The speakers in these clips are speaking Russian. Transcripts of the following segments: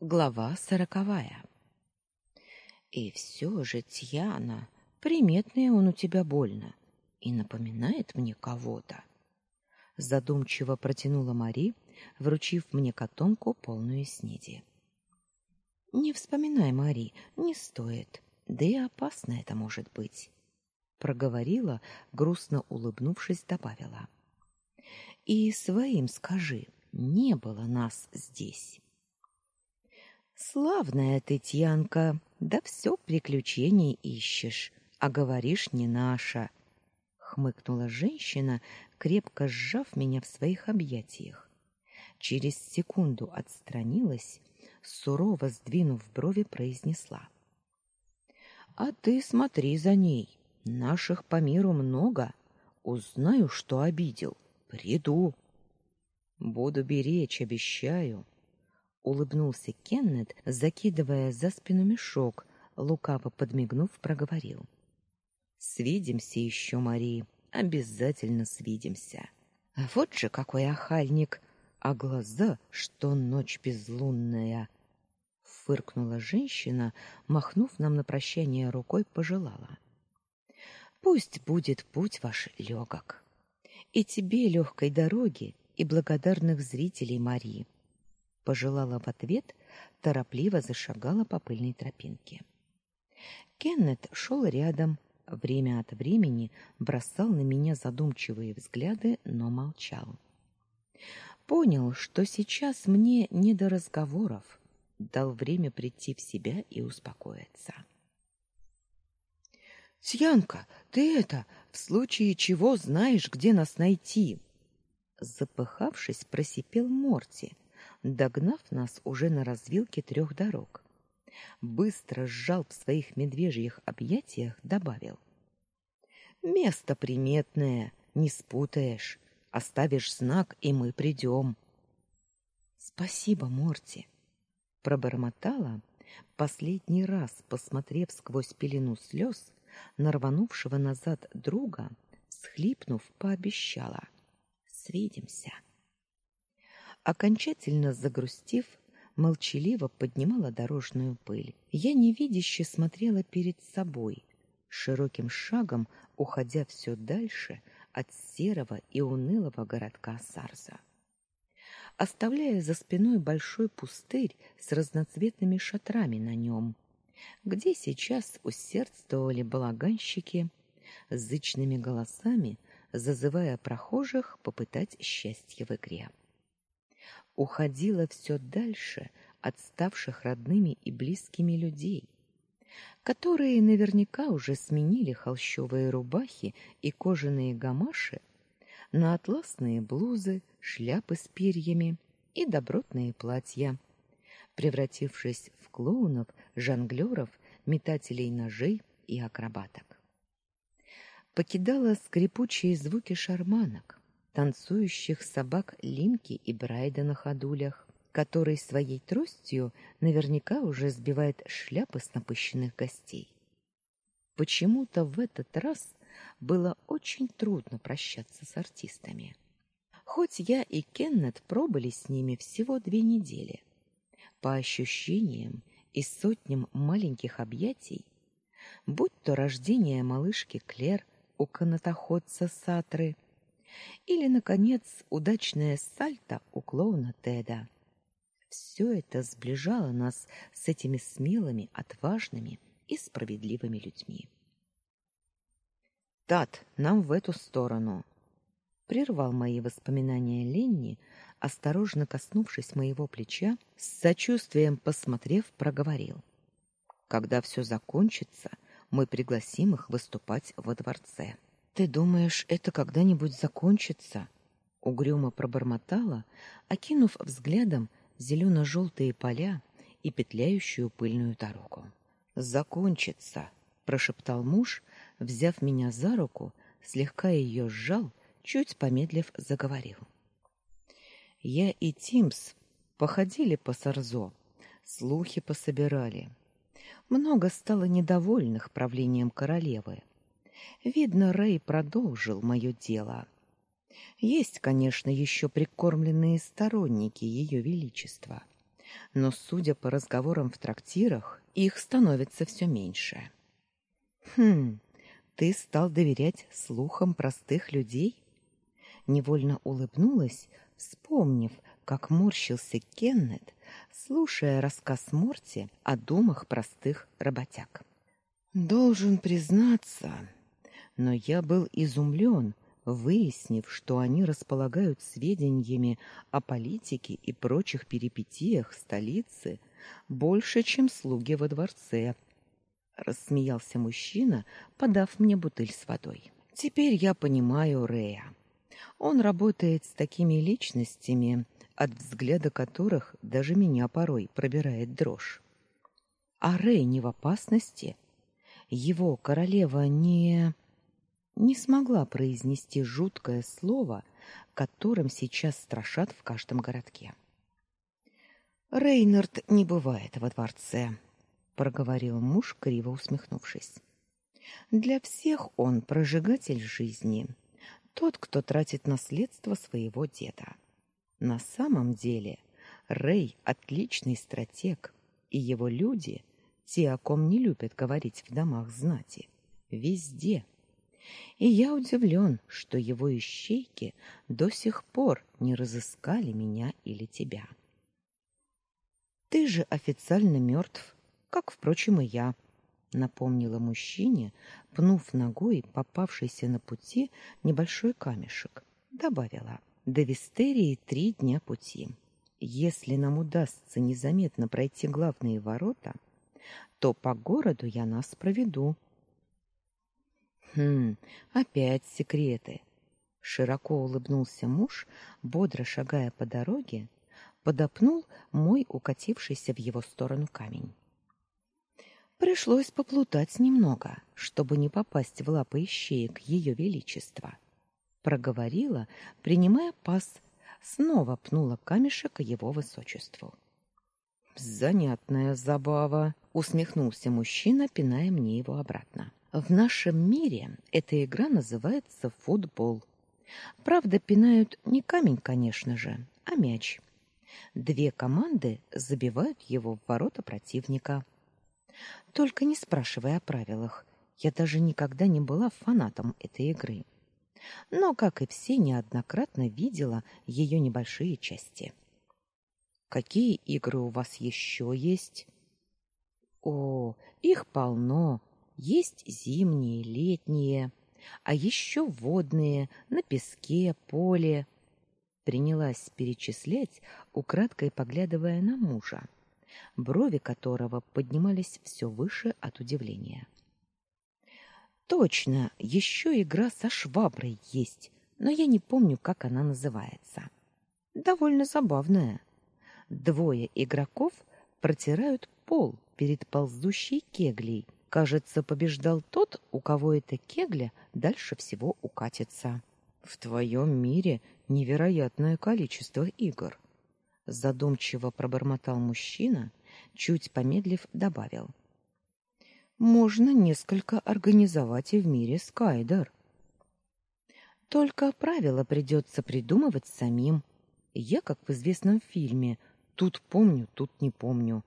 Глава сороковая. И все же, Тьяна, приметный он у тебя больно и напоминает мне кого-то. Задумчиво протянула Мари, вручив мне котомку, полную снеди. Не вспоминай, Мари, не стоит. Да и опасно это может быть, проговорила, грустно улыбнувшись, добавила. И своим скажи, не было нас здесь. Славная ты, Тьянка, да все приключений ищешь, а говоришь не наша, хмыкнула женщина, крепко сжав меня в своих объятиях. Через секунду отстранилась, сурово сдвинув брови, произнесла: "А ты смотри за ней. Наших по миру много. Узнаю, что обидел, приду. Буду беречь, обещаю" улыбнулся Кеннет, закидывая за спину мешок, лукаво подмигнув, проговорил: "Свидимся еще, Мари, обязательно свидимся". А вот же какой охальник, а глаза, что ночь безлунная. Фыркнула женщина, махнув нам на прощание рукой, пожелала: "Пусть будет путь ваш легок, и тебе легкой дороги и благодарных зрителей Марии пожелала в ответ, торопливо зашагала по пыльной тропинке. Кеннет шел рядом, время от времени бросал на меня задумчивые взгляды, но молчал. Понял, что сейчас мне не до разговоров, дал время прийти в себя и успокоиться. Сьянка, ты это, в случае чего знаешь, где нас найти? Запыхавшись, просипел Морти, догнав нас уже на развилке трех дорог. Быстро сжал в своих медвежьих объятиях, добавил: "Место приметное, не спутаешь. Оставишь знак, и мы придем». "Спасибо, Морти", пробормотала, последний раз посмотрев сквозь пелену слез на рванувшего назад друга, схлипнув, пообещала: "Свидимся". Окончательно загрустив, молчаливо поднимала дорожную пыль. Я невидяще смотрела перед собой, широким шагом уходя все дальше от серого и унылого городка Сарза. Оставляя за спиной большой пустырь с разноцветными шатрами на нем, где сейчас усердствовали балаганщики, зычными голосами зазывая прохожих попытать счастье в игре уходила все дальше от ставших родными и близкими людей, которые наверняка уже сменили холщовые рубахи и кожаные гамаши на атласные блузы, шляпы с перьями и добротные платья, превратившись в клоунов, жонглёров, метателей ножей и акробаток. Покидала скрипучие звуки шарманок, танцующих собак Линки и Брайда на ходулях, который своей тростью наверняка уже сбивает шляпы с напыщенных гостей. Почему-то в этот раз было очень трудно прощаться с артистами. Хоть я и Кеннет пробыли с ними всего две недели, по ощущениям и сотням маленьких объятий, будь то рождение малышки Клер у канатоходца Сатры — или, наконец, удачное сальто у клоуна Теда. Все это сближало нас с этими смелыми, отважными и справедливыми людьми. «Тат, нам в эту сторону!» Прервал мои воспоминания Ленни, осторожно коснувшись моего плеча, с сочувствием посмотрев, проговорил. «Когда все закончится, мы пригласим их выступать во дворце». Ты думаешь, это когда-нибудь закончится? Угрюмо пробормотала, окинув взглядом зелено желтые поля и петляющую пыльную дорогу. Закончится, прошептал муж, взяв меня за руку, слегка ее сжал, чуть помедлив заговорил. Я и Тимс походили по Сарзо, слухи пособирали. Много стало недовольных правлением королевы. Видно, Рэй продолжил мое дело. Есть, конечно, еще прикормленные сторонники ее величества, Но, судя по разговорам в трактирах, их становится все меньше. Хм, ты стал доверять слухам простых людей? Невольно улыбнулась, вспомнив, как морщился Кеннет, слушая рассказ Морти о домах простых работяг. Должен признаться, но я был изумлен, выяснив, что они располагают сведениями о политике и прочих перипетиях столицы больше, чем слуги во дворце. Рассмеялся мужчина, подав мне бутыль с водой. Теперь я понимаю Рея. Он работает с такими личностями, от взгляда которых даже меня порой пробирает дрожь. А Рэй не в опасности? Его королева не не смогла произнести жуткое слово, которым сейчас страшат в каждом городке. Рейнард не бывает во дворце, проговорил муж, криво усмехнувшись. Для всех он прожигатель жизни, тот, кто тратит наследство своего деда. На самом деле, Рей отличный стратег, и его люди те, о ком не любят говорить в домах знати, везде и я удивлен, что его ищейки до сих пор не разыскали меня или тебя. Ты же официально мертв, как, впрочем, и я, напомнила мужчине, пнув ногой попавшийся на пути небольшой камешек. Добавила: "До Вистерии три дня пути. Если нам удастся незаметно пройти главные ворота, то по городу я нас проведу, Хм, опять секреты. Широко улыбнулся муж, бодро шагая по дороге, подопнул мой укатившийся в его сторону камень. Пришлось поплутать немного, чтобы не попасть в лапы ищеек ее величества. Проговорила, принимая пас, снова пнула камешек его высочеству. Занятная забава, усмехнулся мужчина, пиная мне его обратно. В нашем мире эта игра называется футбол. Правда, пинают не камень, конечно же, а мяч. Две команды забивают его в ворота противника. Только не спрашивай о правилах. Я даже никогда не была фанатом этой игры. Но, как и все, неоднократно видела ее небольшие части. Какие игры у вас еще есть? О, их полно. Есть зимние, летние, а еще водные, на песке, поле. Принялась перечислять, украдкой поглядывая на мужа, брови которого поднимались все выше от удивления. Точно, еще игра со шваброй есть, но я не помню, как она называется. Довольно забавная. Двое игроков протирают пол перед ползущей кеглей – Кажется, побеждал тот, у кого эта кегля дальше всего укатится. В твоем мире невероятное количество игр, задумчиво пробормотал мужчина, чуть помедлив добавил: Можно несколько организовать и в мире Скайдер. Только правила придется придумывать самим. Я, как в известном фильме, тут помню, тут не помню.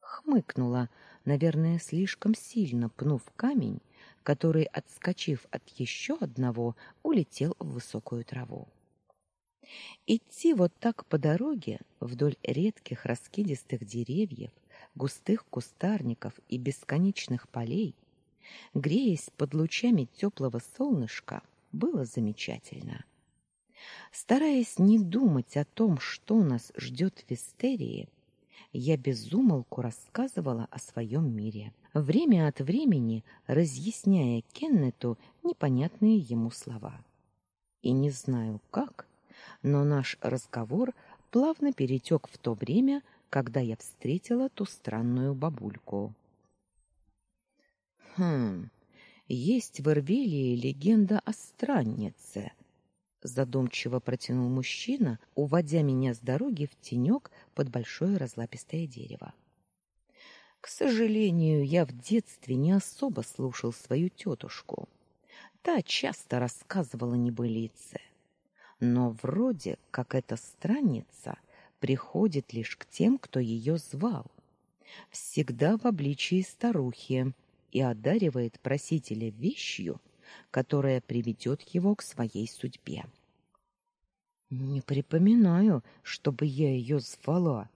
Хмыкнула, наверное, слишком сильно пнув камень, который, отскочив от еще одного, улетел в высокую траву. Идти вот так по дороге вдоль редких раскидистых деревьев, густых кустарников и бесконечных полей, греясь под лучами теплого солнышка, было замечательно. Стараясь не думать о том, что нас ждет в Вистерии, я безумолку рассказывала о своем мире, время от времени разъясняя Кеннету непонятные ему слова. И не знаю как, но наш разговор плавно перетек в то время, когда я встретила ту странную бабульку. Хм. Есть в Ирвелии легенда о страннице, задумчиво протянул мужчина, уводя меня с дороги в тенек под большое разлапистое дерево. К сожалению, я в детстве не особо слушал свою тетушку. Та часто рассказывала небылицы. Но вроде как эта странница приходит лишь к тем, кто ее звал, всегда в обличии старухи и одаривает просителя вещью, которая приведет его к своей судьбе. Не припоминаю, чтобы я ее звала,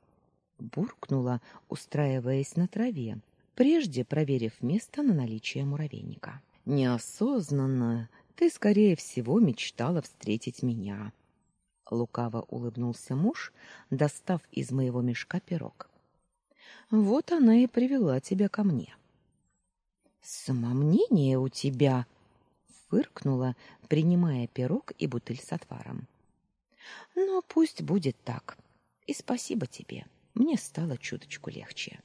буркнула, устраиваясь на траве, прежде проверив место на наличие муравейника. Неосознанно ты, скорее всего, мечтала встретить меня. Лукаво улыбнулся муж, достав из моего мешка пирог. Вот она и привела тебя ко мне. Самомнение у тебя, фыркнула, принимая пирог и бутыль с отваром. Но пусть будет так. И спасибо тебе. Мне стало чуточку легче.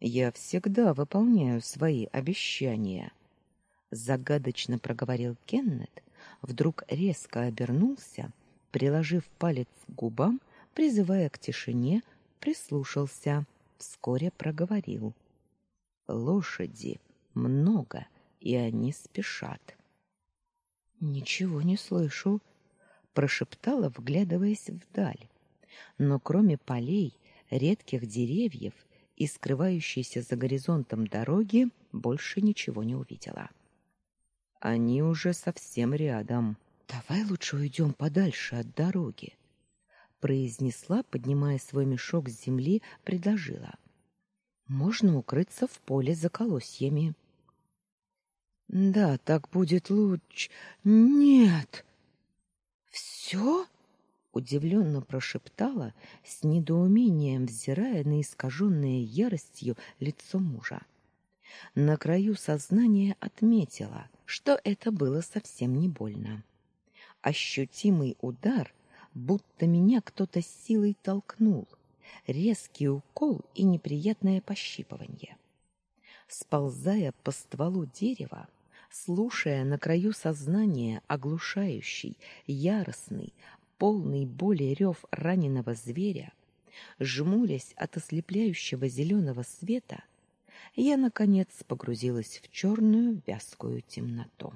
Я всегда выполняю свои обещания, загадочно проговорил Кеннет, вдруг резко обернулся, приложив палец к губам, призывая к тишине, прислушался, вскоре проговорил: "Лошади много, и они спешат". Ничего не слышу, прошептала, вглядываясь вдаль. Но кроме полей, редких деревьев и скрывающейся за горизонтом дороги больше ничего не увидела. Они уже совсем рядом. Давай лучше уйдем подальше от дороги, произнесла, поднимая свой мешок с земли, предложила. Можно укрыться в поле за колосьями. Да, так будет лучше. Нет. Все? удивленно прошептала, с недоумением взирая на искаженное яростью лицо мужа. На краю сознания отметила, что это было совсем не больно. Ощутимый удар, будто меня кто-то силой толкнул, резкий укол и неприятное пощипывание. Сползая по стволу дерева, слушая на краю сознания оглушающий, яростный, полный боли рев раненого зверя, жмурясь от ослепляющего зеленого света, я наконец погрузилась в черную вязкую темноту.